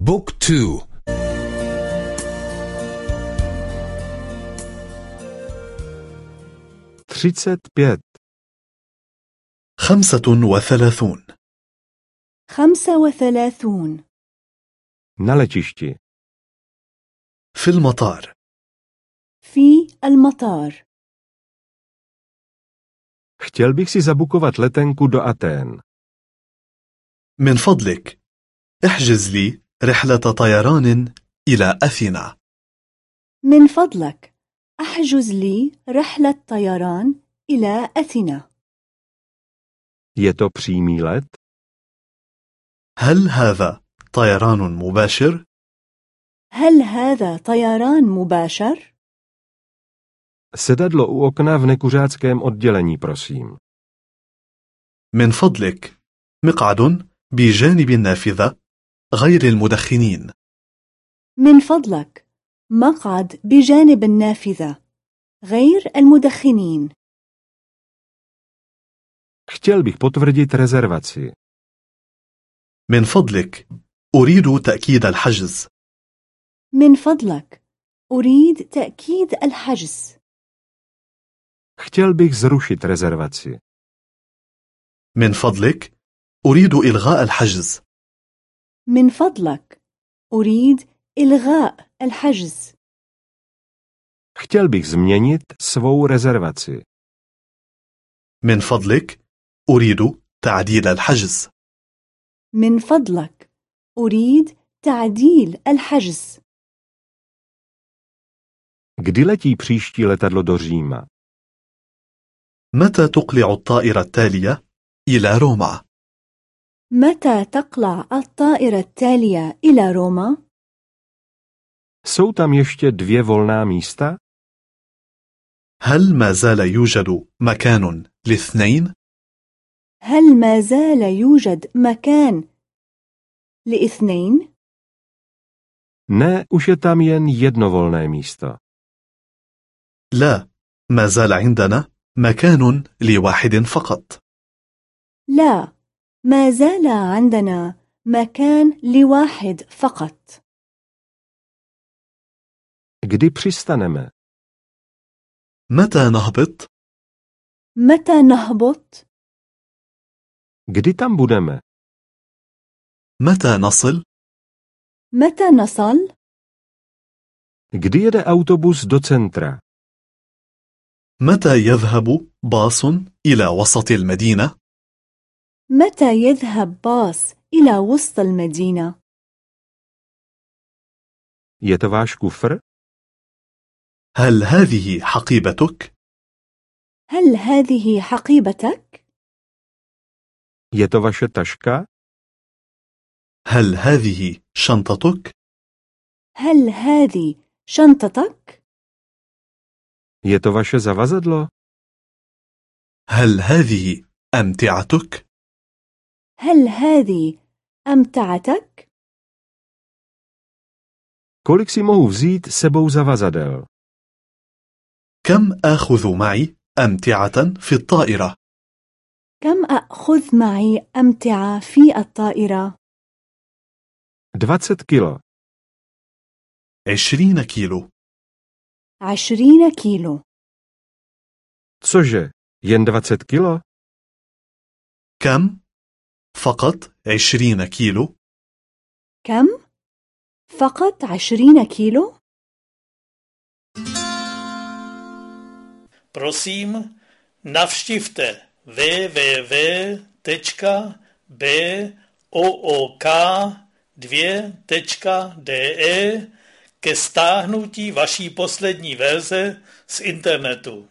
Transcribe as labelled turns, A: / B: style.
A: بوك تو.
B: třicet pět,
C: خمسة وثلاثون.
D: خمسة وثلاثون.
B: letišti,
C: في المطار.
D: في المطار.
B: chtěl bych si zabukovat letenku do Atén.
C: من فضلك. احجز لي رحلة طيران إلى أثينا
D: من فضلك أحجز لي رحلة طيران إلى أثينا
B: Je to přímý let?
C: هل هذا طيران مباشر؟
D: هل هذا طيران مباشر؟
B: Sedadlo u okna v nekuřáckém oddělení, prosím.
C: من فضلك مقعد بجانب النافذة غير المدخنين.
D: من فضلك مقعد بجانب النافذة غير المدخنين.
B: Chtěl bych potvrdit rezervaci.
C: من فضلك أريد تأكيد الحجز.
D: من فضلك أريد تأكيد الحجز.
B: Chtěl bych zrušit rezervaci.
C: من فضلك أريد إلغاء الحجز.
D: من فضلك أريد إلغاء الحجز
B: Chtěl bych změnit svou rezervaci.
C: من فضلك أريد تعديل الحجز
D: من فضلك أريد تعديل الحجز
B: Kdy letí příští letadlo do Říma?
C: متى تقلع الطائرة التالية إلى روما؟
D: متى تقلع الطائرة التالية إلى روما؟
B: Jsou tam ještě dvě volná místa?
C: هل ما زال يوجد مكان لاثنين؟
D: هل ما زال يوجد مكان لاثنين؟
B: Ne, už je tam jen jedno volné místo.
C: لا ما زال عندنا مكان لواحد فقط
D: لا ما زال عندنا مكان لواحد فقط
B: Kdy přistaneme?
C: متى نهبط؟
D: متى نهبط؟
B: Kdy tam budeme?
C: متى نصل؟
D: متى نصل؟
B: Kdy jede autobus do centra?
C: متى يذهب باص إلى وسط المدينة؟
D: متى يذهب باص إلى وسط المدينة؟
B: Je to váš kufr?
C: هل هذه حقيبتك؟
D: هل هذه حقيبتك؟
B: Je to vaše taška?
C: هل هذه شنطتك؟
D: هل هذه شنطتك؟
B: Je to vaše zavazadlo?
C: هل هذه أمتعتك؟
D: هل هذه أمتعتك؟
B: Kolik si mohu vzít sebou zavazadel?
C: كم آخذ معي أمتعة في الطائرة؟
D: كم أخذ معي أمتعة في الطائرة؟
B: 20 kilo.
C: عشرين كيلو
D: عشرين كيلو
B: Cože? Jen 20 kilo?
C: كم؟ فقط عشرين كيلو
D: كم؟ فقط عشرين كيلو؟
E: Prosím, navštivte www.book2.de ke stáhnutí vaší poslední verze z internetu.